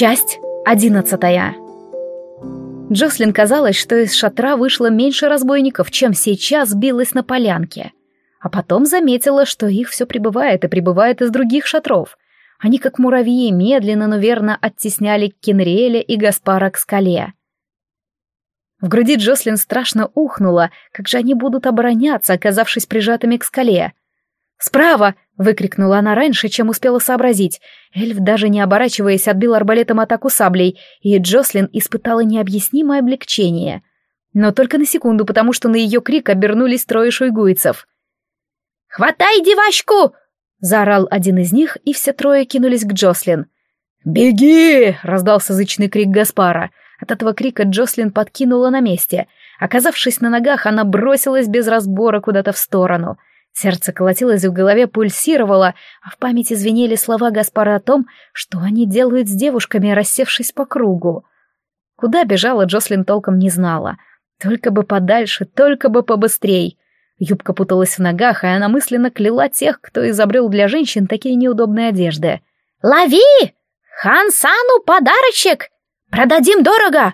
Часть одиннадцатая. Джослин казалось, что из шатра вышло меньше разбойников, чем сейчас билось на полянке. А потом заметила, что их все прибывает и прибывает из других шатров. Они, как муравьи, медленно, но верно оттесняли Кенриэля и Гаспара к скале. В груди Джослин страшно ухнула, как же они будут обороняться, оказавшись прижатыми к скале. «Справа!» — выкрикнула она раньше, чем успела сообразить. Эльф, даже не оборачиваясь, отбил арбалетом атаку саблей, и Джослин испытала необъяснимое облегчение. Но только на секунду, потому что на ее крик обернулись трое шуйгуйцев. «Хватай девочку!» — заорал один из них, и все трое кинулись к Джослин. «Беги!» — раздался зычный крик Гаспара. От этого крика Джослин подкинула на месте. Оказавшись на ногах, она бросилась без разбора куда-то в сторону — Сердце колотилось в голове, пульсировало, а в памяти звенели слова Гаспара о том, что они делают с девушками, рассевшись по кругу. Куда бежала, Джослин толком не знала. Только бы подальше, только бы побыстрей. Юбка путалась в ногах, и она мысленно кляла тех, кто изобрел для женщин такие неудобные одежды. «Лови! Хан Сану подарочек! Продадим дорого!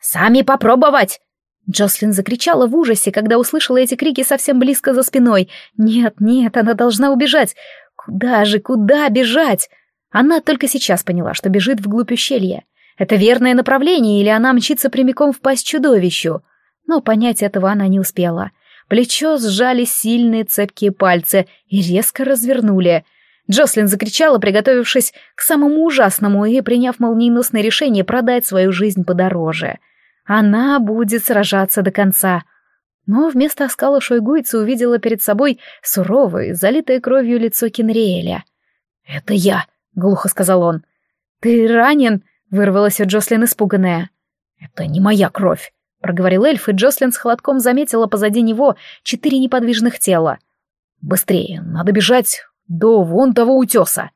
Сами попробовать! Джослин закричала в ужасе, когда услышала эти крики совсем близко за спиной. «Нет, нет, она должна убежать! Куда же, куда бежать?» Она только сейчас поняла, что бежит вглубь ущелья. Это верное направление, или она мчится прямиком в пасть чудовищу? Но понять этого она не успела. Плечо сжали сильные цепкие пальцы и резко развернули. Джослин закричала, приготовившись к самому ужасному и приняв молниеносное решение продать свою жизнь подороже — она будет сражаться до конца. Но вместо оскала шойгуйца увидела перед собой суровое, залитое кровью лицо Кенриэля. «Это я», — глухо сказал он. «Ты ранен?» — вырвалась у Джослин испуганная. «Это не моя кровь», — проговорил эльф, и Джослин с холодком заметила позади него четыре неподвижных тела. «Быстрее, надо бежать до вон того утеса».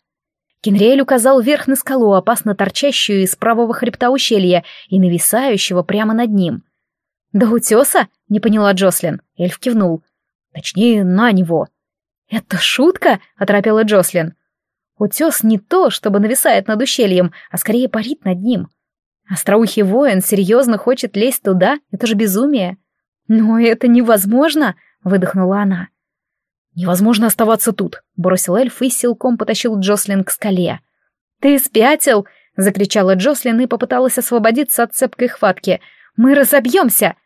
Кенриэль указал вверх на скалу, опасно торчащую из правого хребта ущелья и нависающего прямо над ним. «До утеса?» — не поняла Джослин. Эльф кивнул. «Точнее, на него». «Это шутка?» — оторопела Джослин. «Утес не то, чтобы нависает над ущельем, а скорее парит над ним. Остроухий воин серьезно хочет лезть туда? Это же безумие». «Но это невозможно!» — выдохнула она. «Невозможно оставаться тут», — бросил эльф и силком потащил Джослин к скале. «Ты спятил!» — закричала Джослин и попыталась освободиться от цепкой хватки. «Мы разобьемся!»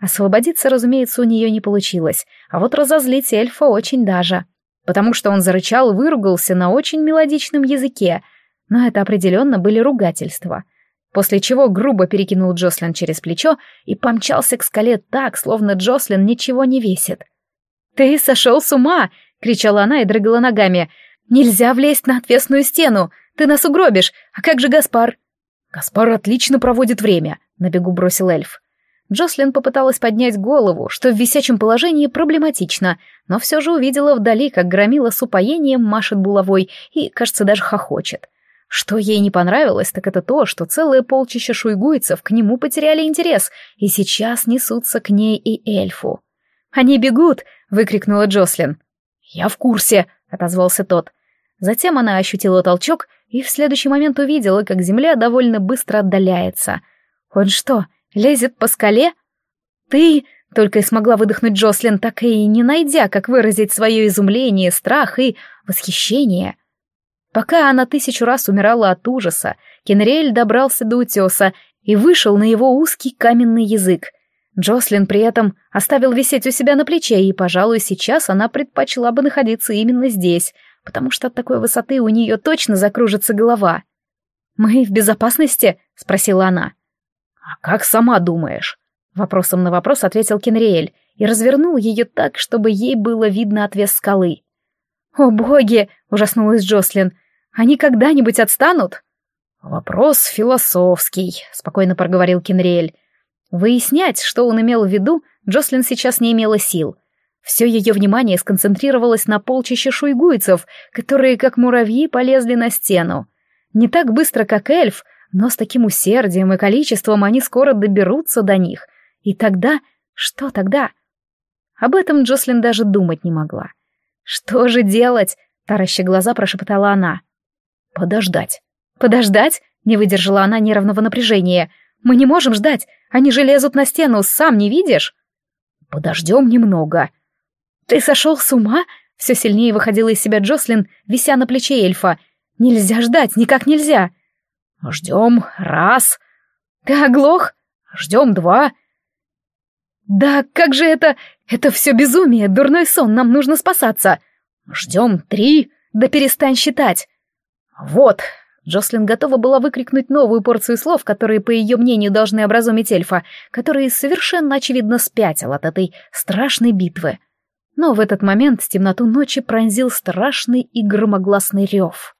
Освободиться, разумеется, у нее не получилось, а вот разозлить эльфа очень даже, потому что он зарычал и выругался на очень мелодичном языке, но это определенно были ругательства. После чего грубо перекинул Джослин через плечо и помчался к скале так, словно Джослин ничего не весит. «Ты сошел с ума!» — кричала она и дрыгала ногами. «Нельзя влезть на отвесную стену! Ты нас угробишь! А как же Гаспар?» «Гаспар отлично проводит время», — на бегу бросил эльф. Джослин попыталась поднять голову, что в висячем положении проблематично, но все же увидела вдали, как громила с упоением машет булавой и, кажется, даже хохочет. Что ей не понравилось, так это то, что целое полчища шуйгуйцев к нему потеряли интерес и сейчас несутся к ней и эльфу. «Они бегут!» — выкрикнула Джослин. «Я в курсе!» — отозвался тот. Затем она ощутила толчок и в следующий момент увидела, как земля довольно быстро отдаляется. «Он что, лезет по скале?» «Ты...» — только и смогла выдохнуть Джослин, так и не найдя, как выразить свое изумление, страх и восхищение. Пока она тысячу раз умирала от ужаса, Кенриэль добрался до утеса и вышел на его узкий каменный язык — Джослин при этом оставил висеть у себя на плече, и, пожалуй, сейчас она предпочла бы находиться именно здесь, потому что от такой высоты у нее точно закружится голова. «Мы в безопасности?» — спросила она. «А как сама думаешь?» Вопросом на вопрос ответил Кенриэль и развернул ее так, чтобы ей было видно отвес скалы. «О боги!» — ужаснулась Джослин. «Они когда-нибудь отстанут?» «Вопрос философский», — спокойно проговорил Кенриэль. Выяснять, что он имел в виду, Джослин сейчас не имела сил. Все ее внимание сконцентрировалось на полчище шуйгуйцев, которые, как муравьи, полезли на стену. Не так быстро, как эльф, но с таким усердием и количеством они скоро доберутся до них. И тогда... Что тогда? Об этом Джослин даже думать не могла. «Что же делать?» — тараща глаза прошептала она. «Подождать». «Подождать?» Не выдержала она нервного напряжения. «Мы не можем ждать. Они же лезут на стену, сам не видишь?» «Подождем немного». «Ты сошел с ума?» Все сильнее выходила из себя Джослин, вися на плече эльфа. «Нельзя ждать, никак нельзя!» «Ждем раз». «Ты оглох?» «Ждем два». «Да как же это? Это все безумие, дурной сон, нам нужно спасаться». «Ждем три». «Да перестань считать». «Вот». Джослин готова была выкрикнуть новую порцию слов, которые, по ее мнению, должны образумить эльфа, который совершенно очевидно спятил от этой страшной битвы. Но в этот момент темноту ночи пронзил страшный и громогласный рев.